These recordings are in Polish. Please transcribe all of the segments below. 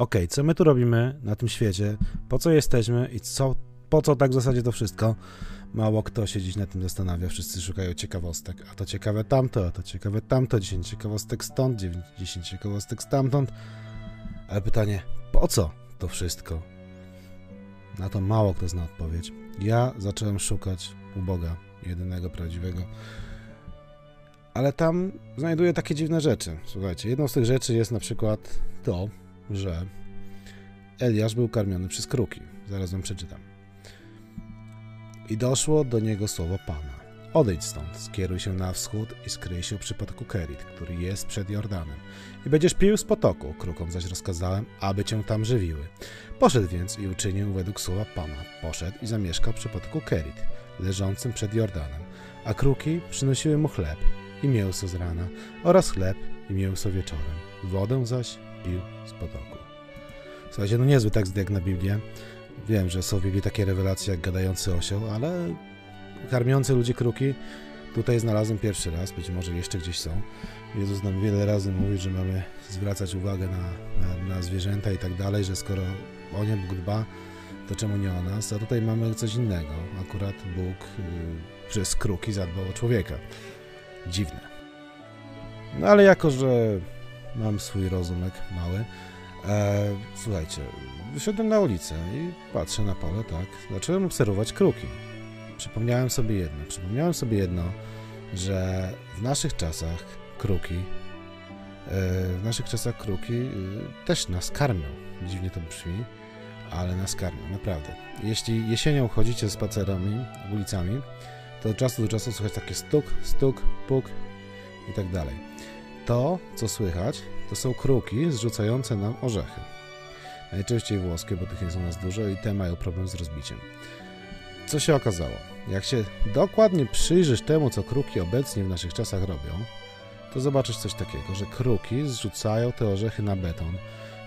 okay, co my tu robimy na tym świecie, po co jesteśmy i co, po co tak w zasadzie to wszystko. Mało kto się dziś nad tym zastanawia, wszyscy szukają ciekawostek, a to ciekawe tamto, a to ciekawe tamto, 10 ciekawostek stąd, 10 ciekawostek stamtąd. Ale pytanie, po co to wszystko? Na to mało kto zna odpowiedź. Ja zacząłem szukać u Boga, jedynego prawdziwego. Ale tam znajduję takie dziwne rzeczy. Słuchajcie, jedną z tych rzeczy jest na przykład to, że Eliasz był karmiony przez kruki. Zaraz wam przeczytam. I doszło do niego słowo Pana. Odejdź stąd, skieruj się na wschód i skryj się przy potoku Kerit, który jest przed Jordanem. I będziesz pił z potoku, krukom zaś rozkazałem, aby cię tam żywiły. Poszedł więc i uczynił według słowa Pana. Poszedł i zamieszkał przy potoku Kerit, leżącym przed Jordanem. A kruki przynosiły mu chleb i mięso z rana oraz chleb i mięso wieczorem. Wodę zaś pił z potoku. Słuchajcie, no niezły tekst jak na Biblię. Wiem, że są w Biblii takie rewelacje jak gadający osioł, ale karmiące ludzi kruki tutaj znalazłem pierwszy raz, być może jeszcze gdzieś są. Jezus nam wiele razy mówi, że mamy zwracać uwagę na, na, na zwierzęta i tak dalej, że skoro o nie Bóg dba, to czemu nie o nas? A tutaj mamy coś innego. Akurat Bóg y, przez kruki zadbał o człowieka. Dziwne. No ale jako, że mam swój rozumek mały, e, słuchajcie, wyszedłem na ulicę i patrzę na pole, tak, zacząłem obserwować kruki. Przypomniałem sobie jedno, przypomniałem sobie jedno, że w naszych czasach kruki, e, w naszych czasach kruki e, też nas karmią. Dziwnie to brzmi, ale nas karmią, naprawdę. Jeśli jesienią chodzicie spacerami, ulicami, to od czasu do czasu słychać takie stuk, stuk, puk i tak dalej. To, co słychać, to są kruki zrzucające nam orzechy. Najczęściej włoskie, bo tych jest u nas dużo i te mają problem z rozbiciem. Co się okazało? Jak się dokładnie przyjrzysz temu, co kruki obecnie w naszych czasach robią, to zobaczysz coś takiego, że kruki zrzucają te orzechy na beton.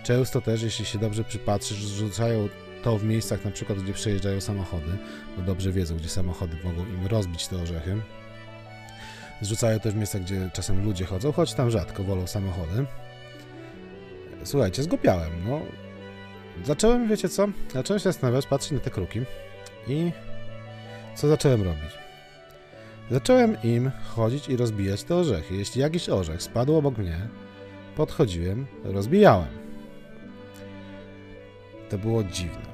Często też, jeśli się dobrze przypatrzysz, zrzucają to w miejscach na przykład, gdzie przejeżdżają samochody, bo dobrze wiedzą, gdzie samochody mogą im rozbić te orzechy. Zrzucają też w miejsca, gdzie czasem ludzie chodzą, choć tam rzadko wolą samochody. Słuchajcie, zgłupiałem, no. Zacząłem, wiecie co? Zacząłem się zastanawiać, patrzeć na te kruki i co zacząłem robić? Zacząłem im chodzić i rozbijać te orzechy. Jeśli jakiś orzech spadł obok mnie, podchodziłem, rozbijałem. To było dziwne.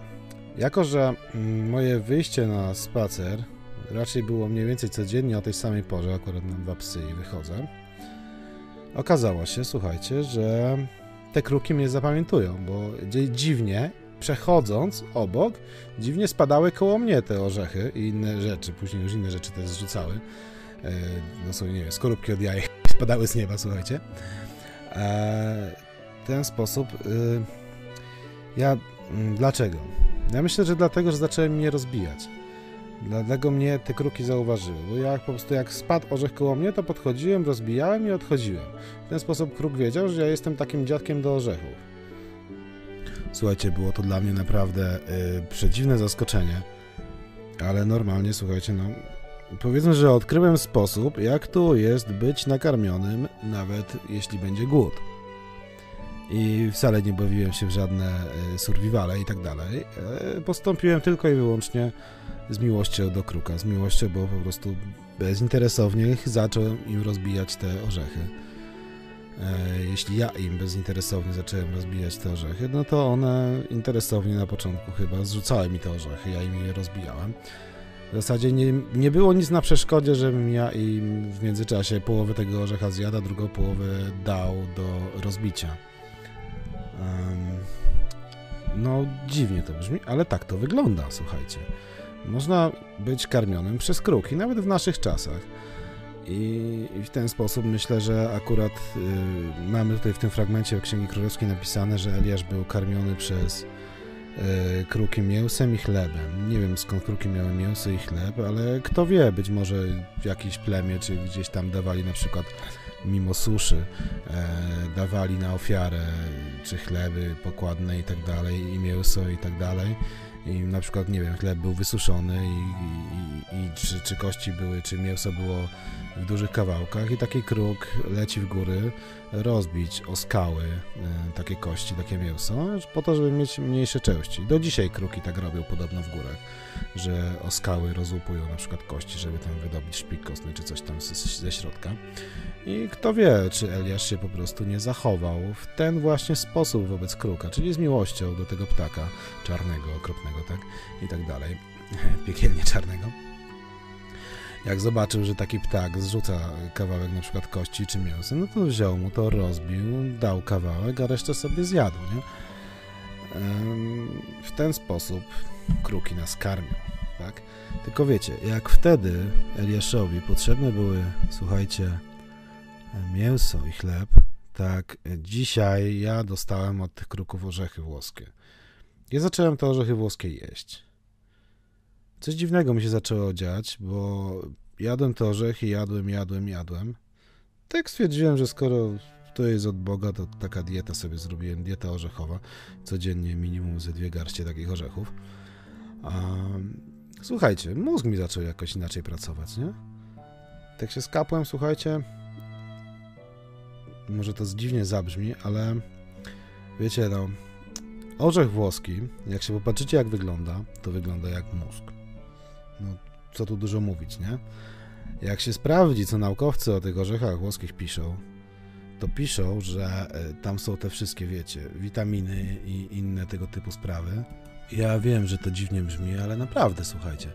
Jako, że mm, moje wyjście na spacer raczej było mniej więcej codziennie o tej samej porze, akurat mam dwa psy i wychodzę, okazało się, słuchajcie, że te kruki mnie zapamiętują, bo dziwnie przechodząc obok, dziwnie spadały koło mnie te orzechy i inne rzeczy. Później już inne rzeczy też zrzucały. E, no są, nie wiem, skorupki od jajek spadały z nieba, słuchajcie. E, ten sposób y, ja... Mm, dlaczego? Ja myślę, że dlatego, że zacząłem mnie rozbijać. Dlatego mnie te kruki zauważyły. Bo ja po prostu jak spadł orzech koło mnie, to podchodziłem, rozbijałem i odchodziłem. W ten sposób kruk wiedział, że ja jestem takim dziadkiem do orzechów. Słuchajcie, było to dla mnie naprawdę yy, przedziwne zaskoczenie, ale normalnie, słuchajcie, no powiedzmy, że odkryłem sposób, jak to jest być nakarmionym, nawet jeśli będzie głód. I wcale nie bawiłem się w żadne y, survivale i tak dalej. Y, postąpiłem tylko i wyłącznie z miłością do kruka, z miłością, bo po prostu bezinteresownie zacząłem im rozbijać te orzechy. E, jeśli ja im bezinteresownie zacząłem rozbijać te orzechy, no to one interesownie na początku chyba zrzucały mi te orzechy, ja im je rozbijałem. W zasadzie nie, nie było nic na przeszkodzie, żebym ja im w międzyczasie połowę tego orzecha zjadł, drugą połowę dał do rozbicia. No, dziwnie to brzmi, ale tak to wygląda, słuchajcie. Można być karmionym przez kruki, nawet w naszych czasach. I, w ten sposób myślę, że akurat y, mamy tutaj w tym fragmencie Księgi Królewskiej napisane, że Eliasz był karmiony przez y, kruki mięsem i chlebem. Nie wiem skąd kruki miały mięso i chleb, ale kto wie, być może w jakieś plemię, czy gdzieś tam dawali na przykład mimo suszy, e, dawali na ofiarę czy chleby pokładne i tak dalej, i mięso i tak dalej. I na przykład, nie wiem, chleb był wysuszony i, i, i czy, czy kości były, czy mięso było w dużych kawałkach i taki kruk leci w góry rozbić o skały y, takie kości, takie mięso, po to, żeby mieć mniejsze części. Do dzisiaj kruki tak robią podobno w górach, że o skały rozłupują na przykład kości, żeby tam wydobyć szpik kostny czy coś tam ze środka. I kto wie, czy Eliasz się po prostu nie zachował w ten właśnie sposób wobec kruka, czyli z miłością do tego ptaka czarnego, okropnego, tak? I tak dalej. Piekielnie czarnego. Jak zobaczył, że taki ptak zrzuca kawałek na przykład kości czy mięsa, no to wziął mu to, rozbił, dał kawałek, a resztę sobie zjadł, nie? W ten sposób kruki nas karmią, tak? Tylko wiecie, jak wtedy Eliaszowi potrzebne były, słuchajcie, mięso i chleb, tak dzisiaj ja dostałem od tych kruków orzechy włoskie. Ja zacząłem te orzechy włoskie jeść. Coś dziwnego mi się zaczęło dziać, bo jadłem te orzechy, jadłem, jadłem, jadłem. Tak stwierdziłem, że skoro to jest od Boga, to taka dieta sobie zrobiłem, dieta orzechowa. Codziennie minimum ze dwie garście takich orzechów. Słuchajcie, mózg mi zaczął jakoś inaczej pracować, nie? Tak się skapłem, słuchajcie, może to dziwnie zabrzmi, ale wiecie, no, orzech włoski, jak się popatrzycie, jak wygląda, to wygląda jak mózg. No, co tu dużo mówić, nie? Jak się sprawdzi, co naukowcy o tych orzechach włoskich piszą, to piszą, że e, tam są te wszystkie, wiecie, witaminy i inne tego typu sprawy. Ja wiem, że to dziwnie brzmi, ale naprawdę, słuchajcie.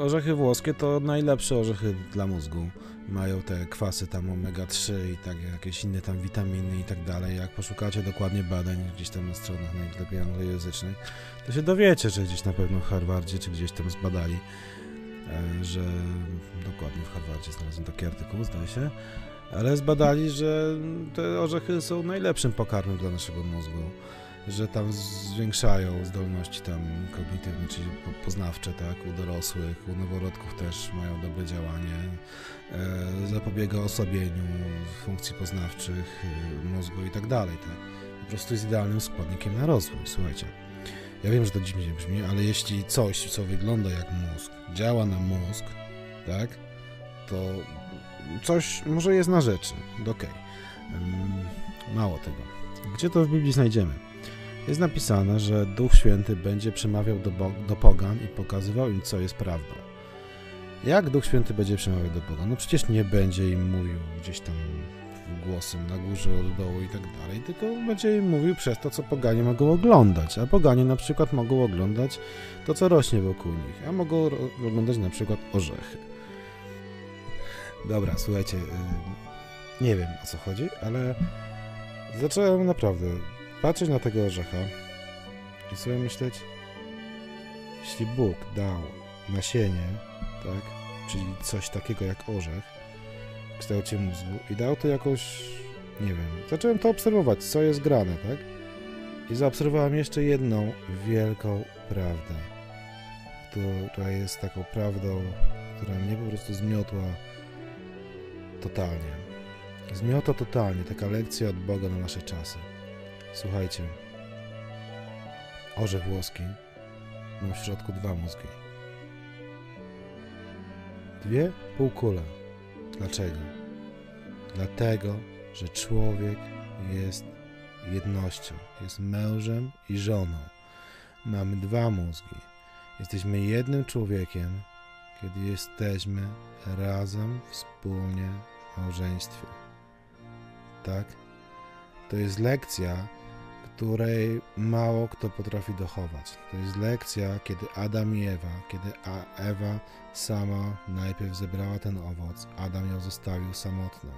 Orzechy włoskie to najlepsze orzechy dla mózgu mają te kwasy tam omega-3 i tak, jakieś inne tam witaminy i tak dalej. Jak poszukacie dokładnie badań gdzieś tam na stronach najlepiej anglojęzycznych, to się dowiecie, że gdzieś na pewno w Harvardzie czy gdzieś tam zbadali, e, że dokładnie w Harvardzie znalazłem taki artykuł, zdaje się, ale zbadali, że te orzechy są najlepszym pokarmem dla naszego mózgu że tam zwiększają zdolności tam kognitywne, czyli poznawcze, tak, u dorosłych, u noworodków też mają dobre działanie, e, zapobiega osłabieniu funkcji poznawczych e, mózgu i tak dalej, tak. Po prostu jest idealnym składnikiem na rozwój, słuchajcie. Ja wiem, że to dziwnie brzmi, ale jeśli coś, co wygląda jak mózg, działa na mózg, tak, to coś może jest na rzeczy, okej. Okay. Mało tego. Gdzie to w Biblii znajdziemy? Jest napisane, że Duch Święty będzie przemawiał do, do pogan i pokazywał im, co jest prawdą. Jak Duch Święty będzie przemawiał do pogan? No przecież nie będzie im mówił gdzieś tam głosem na górze, od dołu i tak dalej, tylko będzie im mówił przez to, co poganie mogą oglądać. A poganie na przykład mogą oglądać to, co rośnie wokół nich, a mogą oglądać na przykład orzechy. Dobra, słuchajcie, y, nie wiem o co chodzi, ale zacząłem naprawdę patrzeć na tego orzecha i sobie myśleć, jeśli Bóg dał nasienie, tak, czyli coś takiego jak orzech w kształcie mózgu i dał to jakoś, nie wiem, zacząłem to obserwować, co jest grane, tak? I zaobserwowałem jeszcze jedną wielką prawdę, która jest taką prawdą, która mnie po prostu zmiotła totalnie. Zmiotła totalnie, taka lekcja od Boga na nasze czasy. Słuchajcie, orzech włoski ma w środku dwa mózgi. Dwie półkule. Dlaczego? Dlatego, że człowiek jest jednością, jest mężem i żoną. Mamy dwa mózgi. Jesteśmy jednym człowiekiem, kiedy jesteśmy razem, wspólnie w małżeństwie. Tak? To jest lekcja, której mało kto potrafi dochować. To jest lekcja, kiedy Adam i Ewa, kiedy Ewa sama najpierw zebrała ten owoc, Adam ją zostawił samotną.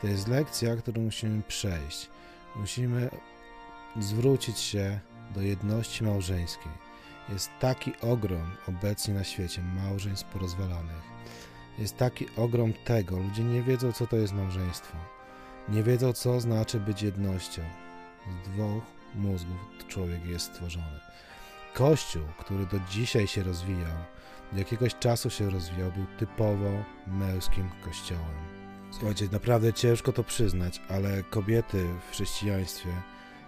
To jest lekcja, którą musimy przejść. Musimy zwrócić się do jedności małżeńskiej. Jest taki ogrom obecnie na świecie małżeństw porozwalanych. Jest taki ogrom tego, ludzie nie wiedzą, co to jest małżeństwo. Nie wiedzą, co znaczy być jednością. Z dwóch mózgów człowiek jest stworzony. Kościół, który do dzisiaj się rozwijał, do jakiegoś czasu się rozwijał, był typowo męskim kościołem. Słuchajcie, naprawdę ciężko to przyznać, ale kobiety w chrześcijaństwie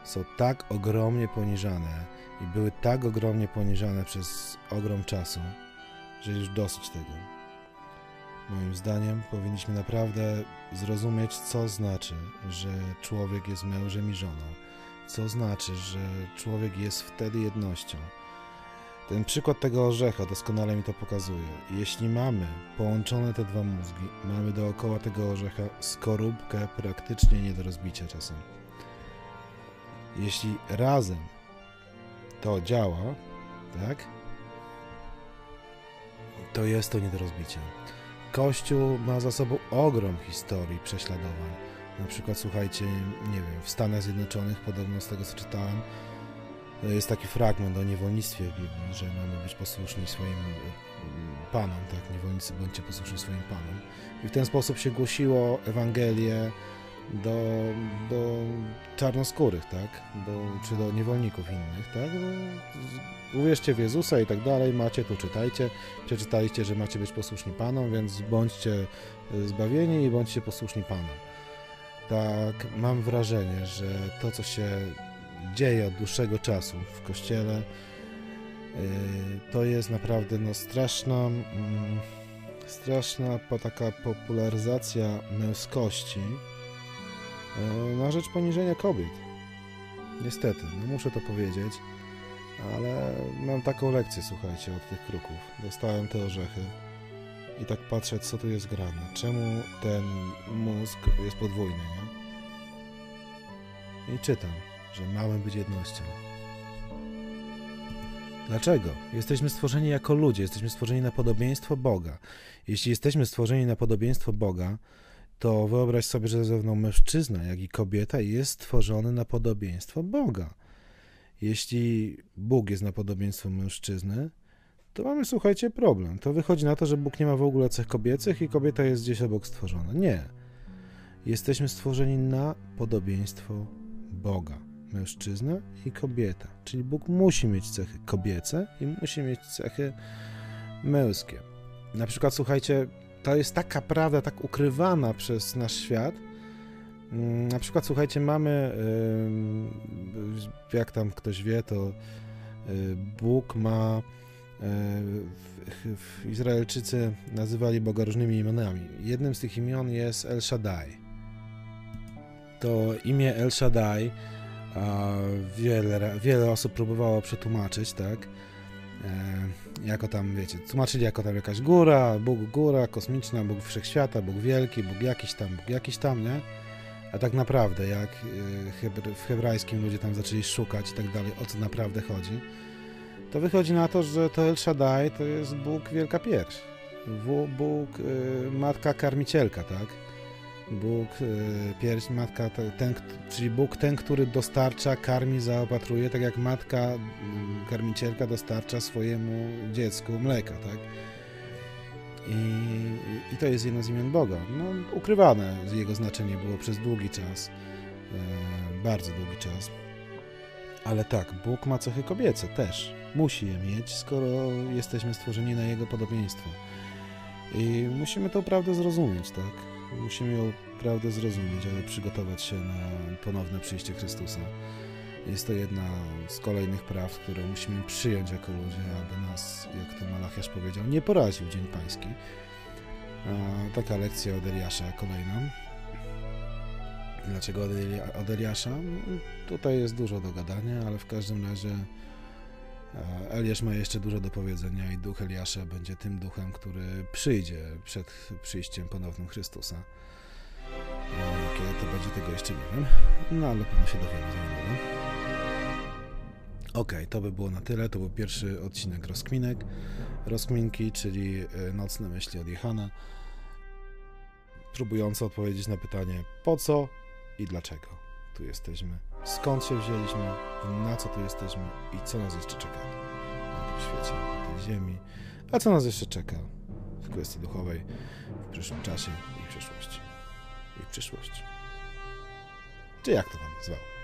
są tak ogromnie poniżane i były tak ogromnie poniżane przez ogrom czasu, że już dosyć tego. Moim zdaniem powinniśmy naprawdę zrozumieć, co znaczy, że człowiek jest mężem i żoną, co znaczy, że człowiek jest wtedy jednością. Ten przykład tego orzecha doskonale mi to pokazuje. Jeśli mamy połączone te dwa mózgi, mamy dookoła tego orzecha skorupkę praktycznie nie do rozbicia czasem. Jeśli razem to działa, tak, to jest to nie do rozbicia. Kościół ma za sobą ogrom historii prześladowań. Na przykład, słuchajcie, nie wiem, w Stanach Zjednoczonych, podobno z tego co czytałem, jest taki fragment o niewolnictwie w Biblii, że mamy być posłuszni swoim e, panom, tak? Niewolnicy bądźcie posłuszni swoim panom. I w ten sposób się głosiło Ewangelię do, do czarnoskórych, tak? Do, czy do niewolników innych, tak? Bo uwierzcie w Jezusa i tak dalej, macie, tu czytajcie, przeczytaliście, że macie być posłuszni Panom, więc bądźcie zbawieni i bądźcie posłuszni Panom. Tak, mam wrażenie, że to, co się dzieje od dłuższego czasu w Kościele, y, to jest naprawdę no, straszna, mm, straszna taka popularyzacja męskości, E, na rzecz poniżenia kobiet. Niestety, no muszę to powiedzieć, ale mam taką lekcję, słuchajcie, od tych kruków. Dostałem te orzechy i tak patrzę, co tu jest grane. Czemu ten mózg jest podwójny, nie? I czytam, że mamy być jednością. Dlaczego? Jesteśmy stworzeni jako ludzie, jesteśmy stworzeni na podobieństwo Boga. Jeśli jesteśmy stworzeni na podobieństwo Boga, to wyobraź sobie, że zarówno mężczyzna, jak i kobieta jest stworzony na podobieństwo Boga. Jeśli Bóg jest na podobieństwo mężczyzny, to mamy, słuchajcie, problem. To wychodzi na to, że Bóg nie ma w ogóle cech kobiecych i kobieta jest gdzieś obok stworzona. Nie. Jesteśmy stworzeni na podobieństwo Boga. Mężczyzna i kobieta. Czyli Bóg musi mieć cechy kobiece i musi mieć cechy męskie. Na przykład, słuchajcie, to jest taka prawda, tak ukrywana przez nasz świat. Mm, na przykład, słuchajcie, mamy, jak tam ktoś wie, to y, Bóg ma, y, Izraelczycy nazywali Boga różnymi imionami. Jednym z tych imion jest El Shaddai. To imię El Shaddai wiele, wiele osób próbowało przetłumaczyć, tak? E, jako tam, wiecie, tłumaczyli jako tam jakaś góra, Bóg góra, kosmiczna, Bóg wszechświata, Bóg wielki, Bóg jakiś tam, Bóg jakiś tam, nie? A tak naprawdę, jak e, w hebrajskim ludzie tam zaczęli szukać i tak dalej, o co naprawdę chodzi, to wychodzi na to, że to El Shaddai to jest Bóg Wielka Pierś. Bóg, e, Matka Karmicielka, tak? Bóg, pierś, matka, ten, czyli Bóg ten, który dostarcza, karmi, zaopatruje, tak jak matka karmicielka dostarcza swojemu dziecku mleka, tak? I, I, to jest jedno z imion Boga. No, ukrywane jego znaczenie było przez długi czas, e, bardzo długi czas. Ale tak, Bóg ma cechy kobiece też. Musi je mieć, skoro jesteśmy stworzeni na Jego podobieństwo. I musimy to prawdę zrozumieć, tak? Musimy ją prawdę zrozumieć, aby przygotować się na ponowne przyjście Chrystusa. Jest to jedna z kolejnych praw, które musimy przyjąć jako ludzie, aby nas, jak to Malachiasz powiedział, nie poraził Dzień Pański. A taka lekcja od Eliasza kolejna. Dlaczego od Eliasza? Tutaj jest dużo do gadania, ale w każdym razie Eliasz ma jeszcze dużo do powiedzenia i duch Eliasza będzie tym duchem, który przyjdzie przed przyjściem ponownym Chrystusa. Kiedy to będzie, tego jeszcze nie wiem, no ale pewno się dowiemy za niedługo. Ok, to by było na tyle. To był pierwszy odcinek rozkminek. Rozkminki, czyli e, nocne myśli od Jehana. Próbujące odpowiedzieć na pytanie po co i dlaczego tu jesteśmy, skąd się wzięliśmy, na co tu jesteśmy i co nas jeszcze czeka na tym świecie, na tej ziemi, a co nas jeszcze czeka w kwestii duchowej w przyszłym czasie i w przyszłości. I w przyszłości. Czy jak to tam zwał?